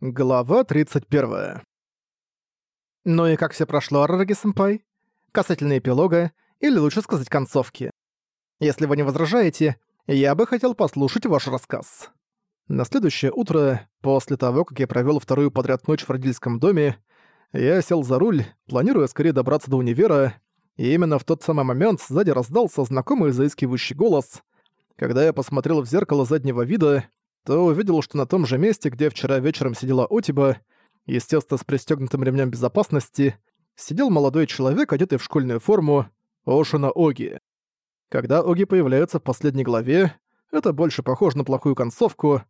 Глава 31. Ну и как все прошло, Арараги-сэмпай? Касательно эпилога, или лучше сказать концовки. Если вы не возражаете, я бы хотел послушать ваш рассказ. На следующее утро, после того, как я провел вторую подряд ночь в родительском доме, я сел за руль, планируя скорее добраться до универа, и именно в тот самый момент сзади раздался знакомый заискивающий голос. Когда я посмотрел в зеркало заднего вида, то увидел, что на том же месте, где вчера вечером сидела Отиба, естественно, с пристегнутым ремнем безопасности, сидел молодой человек, одетый в школьную форму, Ошина Оги. Когда Оги появляется в последней главе, это больше похоже на плохую концовку.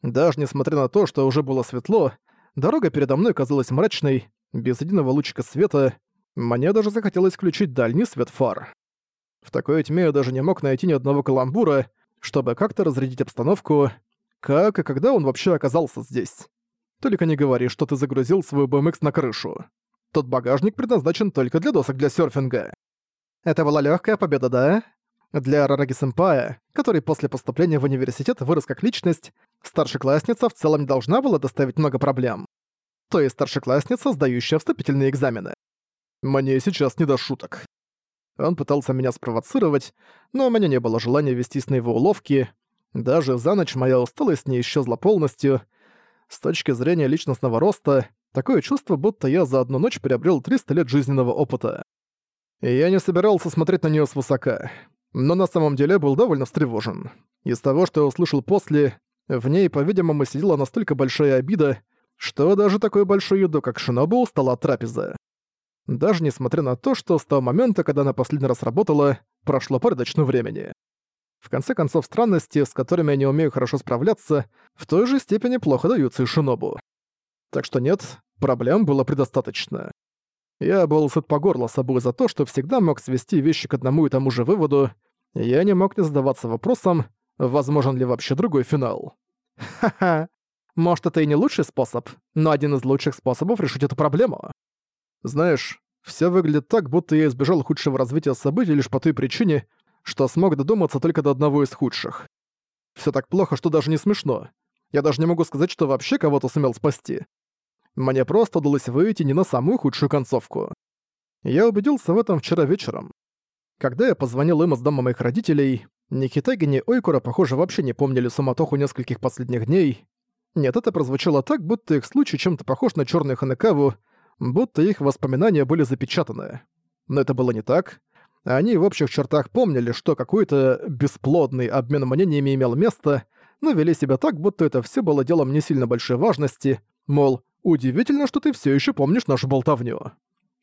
Даже несмотря на то, что уже было светло, дорога передо мной казалась мрачной, без единого лучика света, мне даже захотелось включить дальний свет фар. В такой тьме я даже не мог найти ни одного каламбура, чтобы как-то разрядить обстановку, как и когда он вообще оказался здесь. Только не говори, что ты загрузил свой BMX на крышу. Тот багажник предназначен только для досок для серфинга. Это была легкая победа, да? Для Рараги Сэмпая, который после поступления в университет вырос как личность, старшеклассница в целом не должна была доставить много проблем. То есть старшеклассница, сдающая вступительные экзамены. Мне сейчас не до шуток. Он пытался меня спровоцировать, но у меня не было желания вестись на его уловки, даже за ночь моя усталость не исчезла полностью. С точки зрения личностного роста, такое чувство, будто я за одну ночь приобрел 300 лет жизненного опыта. И я не собирался смотреть на неё свысока, но на самом деле был довольно встревожен. Из того, что я услышал после, в ней, по-видимому, сидела настолько большая обида, что даже такой большой еду, как Шинобу, стала от трапезы. Даже несмотря на то, что с того момента, когда она последний раз работала, прошло порядочно времени. В конце концов, странности, с которыми я не умею хорошо справляться, в той же степени плохо даются и Шинобу. Так что нет, проблем было предостаточно. Я был сыт по горло собой за то, что всегда мог свести вещи к одному и тому же выводу, я не мог не задаваться вопросом, возможен ли вообще другой финал. Ха-ха. Может, это и не лучший способ, но один из лучших способов решить эту проблему. Знаешь, все выглядит так, будто я избежал худшего развития событий лишь по той причине, что смог додуматься только до одного из худших. Все так плохо, что даже не смешно. Я даже не могу сказать, что вообще кого-то сумел спасти. Мне просто удалось выйти не на самую худшую концовку. Я убедился в этом вчера вечером. Когда я позвонил им из дома моих родителей, Никитагини и Ойкура, похоже, вообще не помнили суматоху нескольких последних дней. Нет, это прозвучало так, будто их случай чем-то похож на черную Ханекаву, будто их воспоминания были запечатаны. Но это было не так. Они в общих чертах помнили, что какой-то бесплодный обмен мнениями имел место, но вели себя так, будто это все было делом не сильно большой важности, мол, удивительно, что ты все еще помнишь нашу болтовню.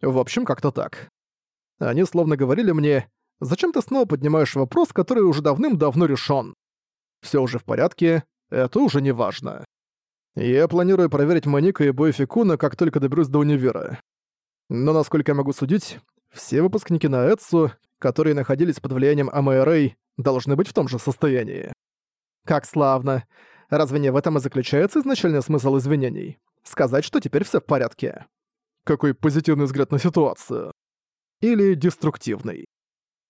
В общем, как-то так. Они словно говорили мне, зачем ты снова поднимаешь вопрос, который уже давным-давно решен? Все уже в порядке, это уже не важно. Я планирую проверить Маника и Бойфикуна, как только доберусь до универа. Но, насколько я могу судить, все выпускники на Эдсу, которые находились под влиянием АМРА, должны быть в том же состоянии. Как славно. Разве не в этом и заключается изначальный смысл извинений? Сказать, что теперь все в порядке. Какой позитивный взгляд на ситуацию. Или деструктивный.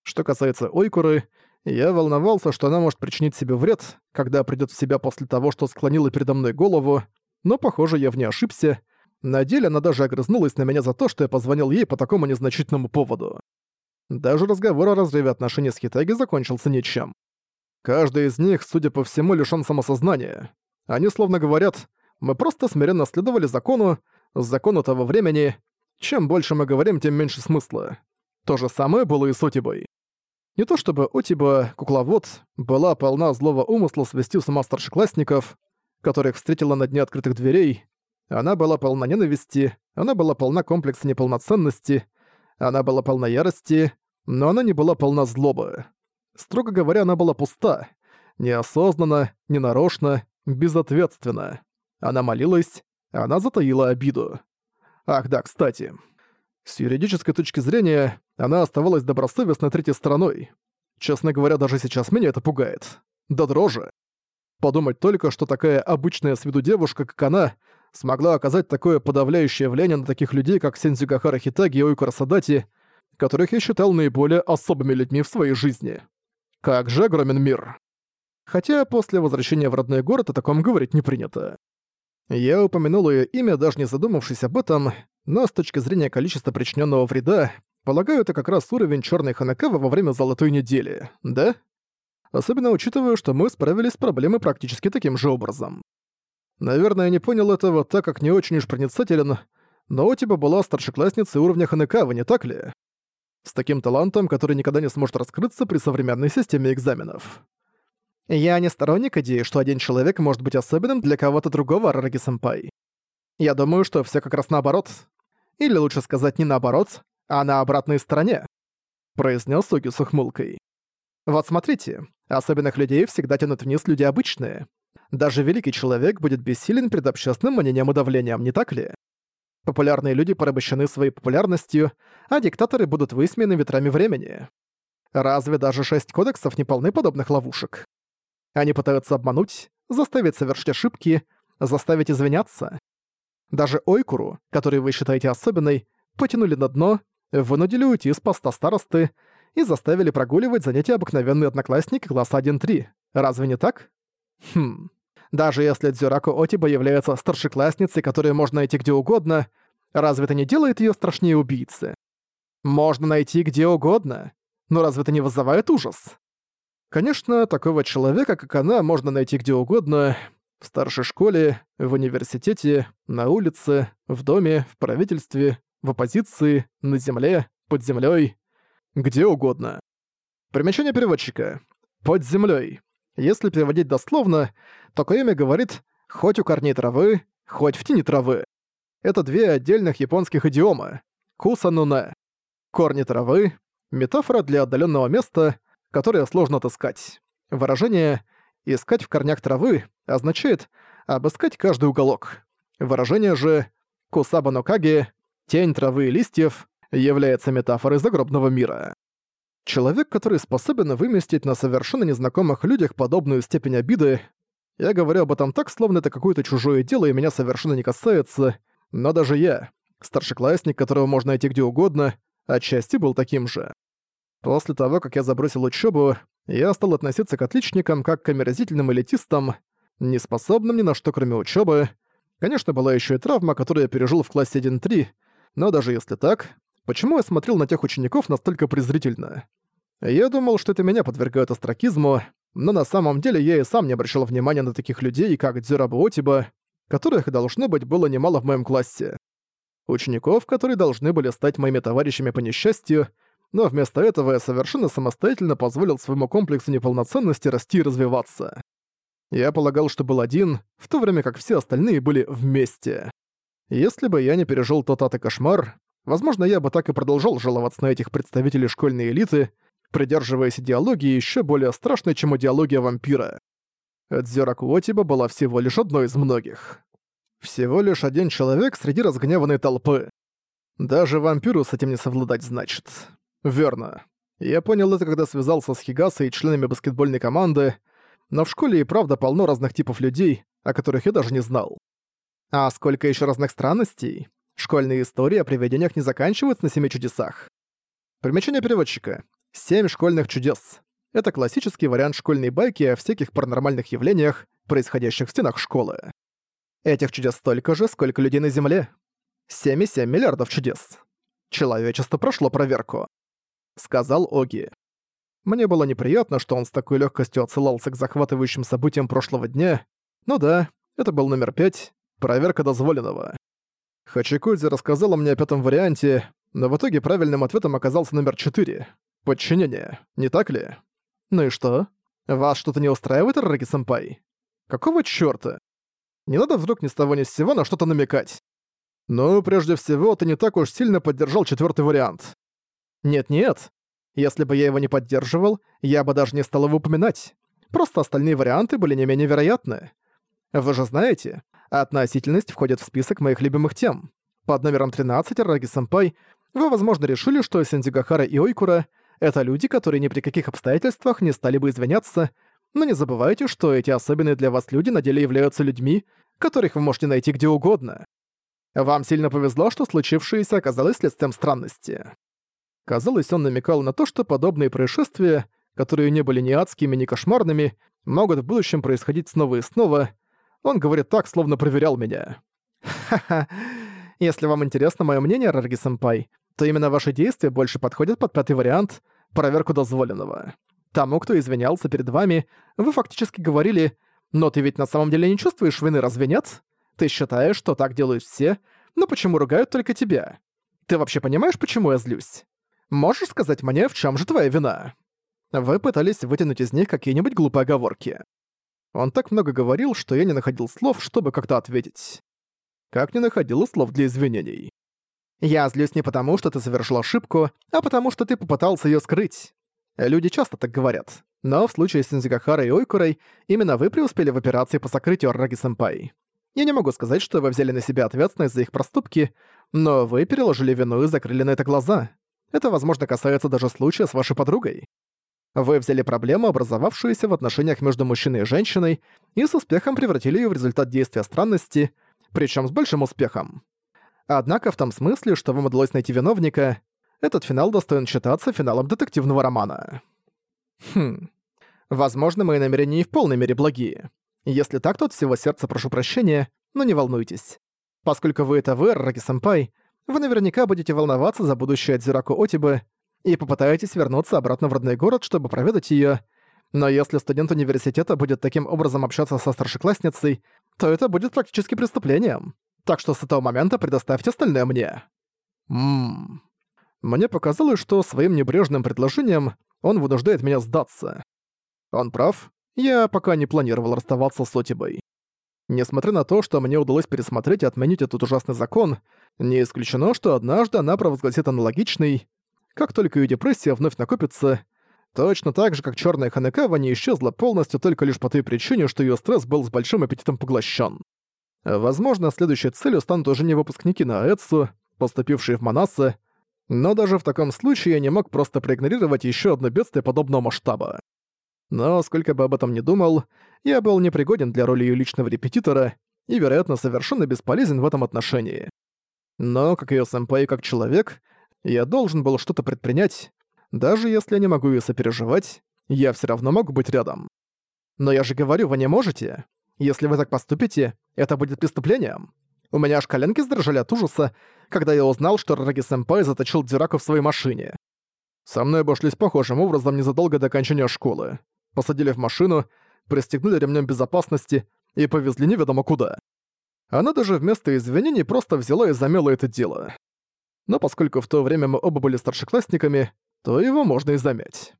Что касается Ойкуры, я волновался, что она может причинить себе вред, когда придёт в себя после того, что склонила передо мной голову, но, похоже, я в ней ошибся, на деле она даже огрызнулась на меня за то, что я позвонил ей по такому незначительному поводу. Даже разговор о разрыве отношений с Хитаги закончился ничем. Каждый из них, судя по всему, лишён самосознания. Они словно говорят «Мы просто смиренно следовали закону, закону того времени. Чем больше мы говорим, тем меньше смысла». То же самое было и с Отибой. Не то чтобы Отиба, кукловод, была полна злого умысла свести с ума старшеклассников, которых встретила на дне открытых дверей, она была полна ненависти, она была полна комплекса неполноценности, она была полна ярости, но она не была полна злобы. Строго говоря, она была пуста. Неосознанно, ненарочно, безответственно. Она молилась, она затаила обиду. Ах да, кстати. С юридической точки зрения, она оставалась добросовестной третьей стороной. Честно говоря, даже сейчас меня это пугает. Да дрожи. Подумать только, что такая обычная с виду девушка, как она, смогла оказать такое подавляющее влияние на таких людей, как Сензюгахара Хитаги и Ойкура которых я считал наиболее особыми людьми в своей жизни. Как же огромен мир. Хотя после возвращения в родной город о таком говорить не принято. Я упомянул ее имя, даже не задумавшись об этом, но с точки зрения количества причиненного вреда, полагаю, это как раз уровень черной ханакавы во время Золотой недели, да? Особенно учитывая, что мы справились с проблемой практически таким же образом. Наверное, я не понял этого, так как не очень уж проницателен, но у тебя была старшеклассница уровня ХНК, вы не так ли? С таким талантом, который никогда не сможет раскрыться при современной системе экзаменов. Я не сторонник идеи, что один человек может быть особенным для кого-то другого, Арараги-сэмпай. Я думаю, что все как раз наоборот. Или лучше сказать не наоборот, а на обратной стороне. Произнес Суги с ухмылкой. Вот смотрите, особенных людей всегда тянут вниз люди обычные, даже великий человек будет бессилен перед общественным мнением и давлением, не так ли? Популярные люди порабощены своей популярностью, а диктаторы будут высмеяны ветрами времени. Разве даже шесть кодексов не полны подобных ловушек? Они пытаются обмануть, заставить совершить ошибки, заставить извиняться. Даже Ойкуру, который вы считаете особенной, потянули на дно, вынудили уйти из поста старосты и заставили прогуливать занятия обыкновенные одноклассники класса 1-3. Разве не так? Хм. Даже если Дзюраку Отиба является старшеклассницей, которую можно найти где угодно, разве это не делает ее страшнее убийцы? Можно найти где угодно, но разве это не вызывает ужас? Конечно, такого человека, как она, можно найти где угодно, в старшей школе, в университете, на улице, в доме, в правительстве, в оппозиции, на земле, под землей, где угодно. Примечание переводчика. Под землей. Если переводить дословно, то Коэми говорит «хоть у корней травы, хоть в тени травы». Это две отдельных японских идиома – кусануне. Корни травы – метафора для отдаленного места, которое сложно отыскать. Выражение «искать в корнях травы» означает «обыскать каждый уголок». Выражение же «кусабанокаги» – тень травы и листьев – является метафорой загробного мира. Человек, который способен выместить на совершенно незнакомых людях подобную степень обиды. Я говорю об этом так, словно это какое-то чужое дело и меня совершенно не касается. Но даже я, старшеклассник, которого можно найти где угодно, отчасти был таким же. После того, как я забросил учебу, я стал относиться к отличникам как к омерзительным элитистам, неспособным ни на что кроме учебы. Конечно, была еще и травма, которую я пережил в классе 1-3, но даже если так, Почему я смотрел на тех учеников настолько презрительно? Я думал, что это меня подвергают остракизму, но на самом деле я и сам не обращал внимания на таких людей, как Дзюраба Отиба, которых, должно быть, было немало в моем классе. Учеников, которые должны были стать моими товарищами по несчастью, но вместо этого я совершенно самостоятельно позволил своему комплексу неполноценности расти и развиваться. Я полагал, что был один, в то время как все остальные были вместе. Если бы я не пережил тот ад и кошмар, Возможно, я бы так и продолжал жаловаться на этих представителей школьной элиты, придерживаясь идеологии еще более страшной, чем идеология вампира. Дзёра Куотиба была всего лишь одной из многих. Всего лишь один человек среди разгневанной толпы. Даже вампиру с этим не совладать, значит. Верно. Я понял это, когда связался с Хигасой и членами баскетбольной команды, но в школе и правда полно разных типов людей, о которых я даже не знал. А сколько еще разных странностей? Школьные истории о привидениях не заканчиваются на семи чудесах. Примечание переводчика. Семь школьных чудес. Это классический вариант школьной байки о всяких паранормальных явлениях, происходящих в стенах школы. Этих чудес столько же, сколько людей на Земле. 7,7 миллиардов чудес. Человечество прошло проверку. Сказал Оги. Мне было неприятно, что он с такой легкостью отсылался к захватывающим событиям прошлого дня. Ну да, это был номер пять. Проверка дозволенного. Хачикудзи рассказала мне о пятом варианте, но в итоге правильным ответом оказался номер четыре. — подчинение, не так ли? Ну и что? Вас что-то не устраивает, Рараги-сэмпай? Какого чёрта? Не надо вдруг ни с того ни с сего на что-то намекать. Ну, прежде всего, ты не так уж сильно поддержал четвёртый вариант. Нет-нет. Если бы я его не поддерживал, я бы даже не стал его упоминать. Просто остальные варианты были не менее вероятны. Вы же знаете, а относительность входит в список моих любимых тем. Под номером 13 Раги-сэмпай вы, возможно, решили, что Синдзюгахара и Ойкура — это люди, которые ни при каких обстоятельствах не стали бы извиняться, но не забывайте, что эти особенные для вас люди на деле являются людьми, которых вы можете найти где угодно. Вам сильно повезло, что случившееся оказалось следствием странности. Казалось, он намекал на то, что подобные происшествия, которые не были ни адскими, ни кошмарными, могут в будущем происходить снова и снова — он говорит так, словно проверял меня. Ха-ха. Если вам интересно мое мнение, Рарги-сэмпай, то именно ваши действия больше подходят под пятый вариант «проверку дозволенного». Тому, кто извинялся перед вами, вы фактически говорили «но ты ведь на самом деле не чувствуешь вины, разве нет? Ты считаешь, что так делают все, но почему ругают только тебя? Ты вообще понимаешь, почему я злюсь? Можешь сказать мне, в чем же твоя вина?» Вы пытались вытянуть из них какие-нибудь глупые оговорки. Он так много говорил, что я не находил слов, чтобы как-то ответить. Как не находил слов для извинений. Я злюсь не потому, что ты совершил ошибку, а потому, что ты попытался ее скрыть. Люди часто так говорят. Но в случае с Низигахарой и Ойкурой именно вы преуспели в операции по сокрытию Раги-сэмпай. Я не могу сказать, что вы взяли на себя ответственность за их проступки, но вы переложили вину и закрыли на это глаза. Это, возможно, касается даже случая с вашей подругой. Вы взяли проблему, образовавшуюся в отношениях между мужчиной и женщиной, и с успехом превратили ее в результат действия странности, причем с большим успехом. Однако в том смысле, что вам удалось найти виновника, этот финал достоин считаться финалом детективного романа. Хм. Возможно, мои намерения не в полной мере благие. Если так, то от всего сердца прошу прощения, но не волнуйтесь. Поскольку вы это вы, Раки-сэмпай, вы наверняка будете волноваться за будущее Дзирако Отибы, и попытаетесь вернуться обратно в родной город, чтобы проведать её. Но если студент университета будет таким образом общаться со старшеклассницей, то это будет практически преступлением. Так что с этого момента предоставьте остальное мне». Ммм. Мне показалось, что своим небрежным предложением он вынуждает меня сдаться. Он прав, я пока не планировал расставаться с Отибой. Несмотря на то, что мне удалось пересмотреть и отменить этот ужасный закон, не исключено, что однажды она провозгласит аналогичный, как только ее депрессия вновь накопится, точно так же, как черная Ханекава не исчезла полностью только лишь по той причине, что ее стресс был с большим аппетитом поглощен. Возможно, следующей целью станут уже не выпускники на Эдсу, поступившие в Манасы, но даже в таком случае я не мог просто проигнорировать еще одно бедствие подобного масштаба. Но сколько бы об этом ни думал, я был непригоден для роли ее личного репетитора и, вероятно, совершенно бесполезен в этом отношении. Но как ее сэмпай как человек — я должен был что-то предпринять. Даже если я не могу её сопереживать, я всё равно мог быть рядом. Но я же говорю, вы не можете. Если вы так поступите, это будет преступлением. У меня аж коленки сдрожали от ужаса, когда я узнал, что Рараги-сэмпай заточил Дзираку в своей машине. Со мной обошлись похожим образом незадолго до окончания школы. Посадили в машину, пристегнули ремнем безопасности и повезли неведомо куда. Она даже вместо извинений просто взяла и замела это дело но поскольку в то время мы оба были старшеклассниками, то его можно и замять.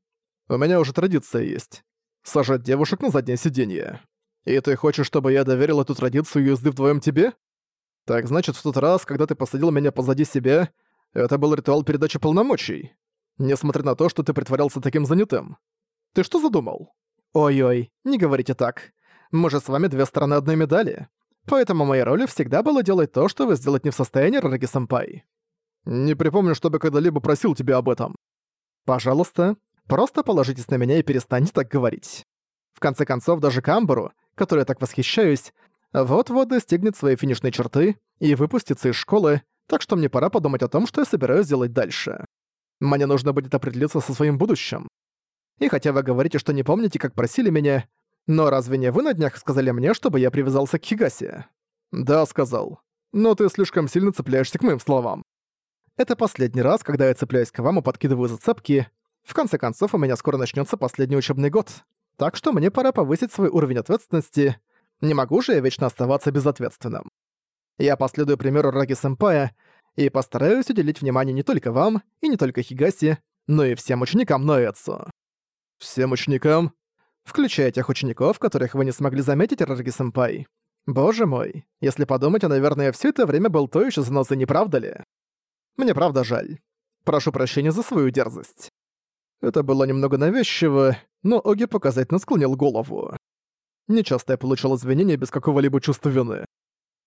У меня уже традиция есть — сажать девушек на заднее сиденье. И ты хочешь, чтобы я доверил эту традицию езды вдвоем тебе? Так значит, в тот раз, когда ты посадил меня позади себя, это был ритуал передачи полномочий. Несмотря на то, что ты притворялся таким занятым. Ты что задумал? Ой-ой, не говорите так. Мы же с вами две стороны одной медали. Поэтому моей ролью всегда было делать то, что вы сделать не в состоянии, Рараги-сэмпай. Не припомню, чтобы когда-либо просил тебя об этом. Пожалуйста, просто положитесь на меня и перестаньте так говорить. В конце концов, даже Камбару, которой я так восхищаюсь, вот-вот достигнет своей финишной черты и выпустится из школы, так что мне пора подумать о том, что я собираюсь делать дальше. Мне нужно будет определиться со своим будущим. И хотя вы говорите, что не помните, как просили меня, но разве не вы на днях сказали мне, чтобы я привязался к Хигасе? Да, сказал. Но ты слишком сильно цепляешься к моим словам. Это последний раз, когда я цепляюсь к вам и подкидываю зацепки. В конце концов, у меня скоро начнется последний учебный год. Так что мне пора повысить свой уровень ответственности. Не могу же я вечно оставаться безответственным. Я последую примеру Раги Сэмпая и постараюсь уделить внимание не только вам и не только Хигаси, но и всем ученикам Ноэцу. Всем ученикам? Включая тех учеников, которых вы не смогли заметить, Раги Сэмпай. Боже мой, если подумать, я, наверное, все это время был то еще занозой, не правда ли? Мне правда жаль. Прошу прощения за свою дерзость». Это было немного навязчиво, но Оги показательно склонил голову. Нечасто я получал извинения без какого-либо чувства вины.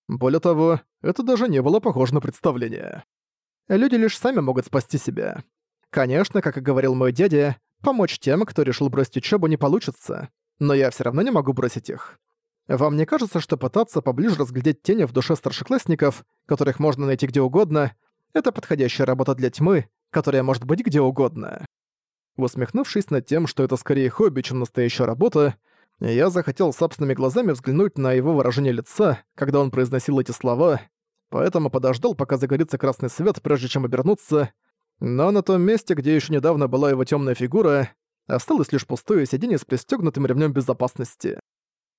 Более того, это даже не было похоже на представление. Люди лишь сами могут спасти себя. Конечно, как и говорил мой дядя, помочь тем, кто решил бросить учебу, не получится, но я все равно не могу бросить их. Вам не кажется, что пытаться поближе разглядеть тени в душе старшеклассников, которых можно найти где угодно, это подходящая работа для тьмы, которая может быть где угодно. Усмехнувшись над тем, что это скорее хобби, чем настоящая работа, я захотел собственными глазами взглянуть на его выражение лица, когда он произносил эти слова, поэтому подождал, пока загорится красный свет, прежде чем обернуться, но на том месте, где еще недавно была его темная фигура, осталось лишь пустое сиденье с пристегнутым ремнем безопасности.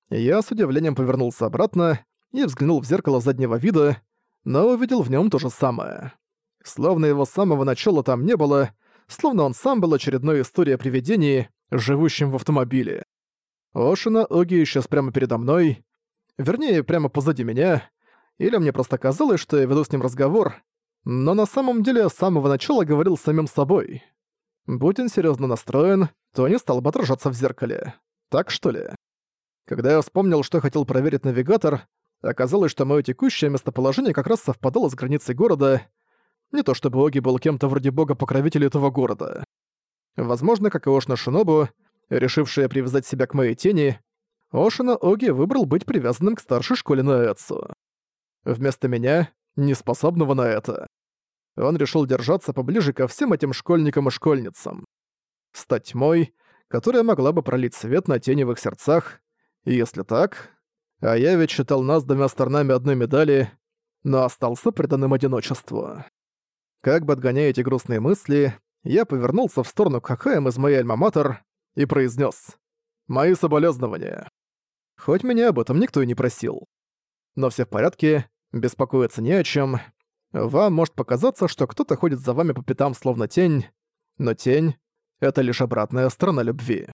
Я с удивлением повернулся обратно и взглянул в зеркало заднего вида, но увидел в нем то же самое. Словно его с самого начала там не было, словно он сам был очередной историей о привидении, живущем в автомобиле. Ошина Оги сейчас прямо передо мной, вернее, прямо позади меня, или мне просто казалось, что я веду с ним разговор, но на самом деле с самого начала говорил с самим собой. Будь он серьёзно настроен, то не стал бы отражаться в зеркале. Так что ли? Когда я вспомнил, что хотел проверить навигатор, оказалось, что моё текущее местоположение как раз совпадало с границей города, не то чтобы Оги был кем-то вроде бога-покровителя этого города. Возможно, как и Ошна Шинобу, решившая привязать себя к моей тени, Ошина Оги выбрал быть привязанным к старшей школе на Эцу. Вместо меня, неспособного на это. Он решил держаться поближе ко всем этим школьникам и школьницам. Стать тьмой, которая могла бы пролить свет на теневых сердцах, и если так... А я ведь считал нас двумя сторонами одной медали, но остался преданным одиночеству. Как бы отгоняя эти грустные мысли, я повернулся в сторону КХМ из моей альма-матер и произнес «Мои соболезнования». Хоть меня об этом никто и не просил. Но все в порядке, беспокоиться не о чем. Вам может показаться, что кто-то ходит за вами по пятам словно тень, но тень — это лишь обратная сторона любви.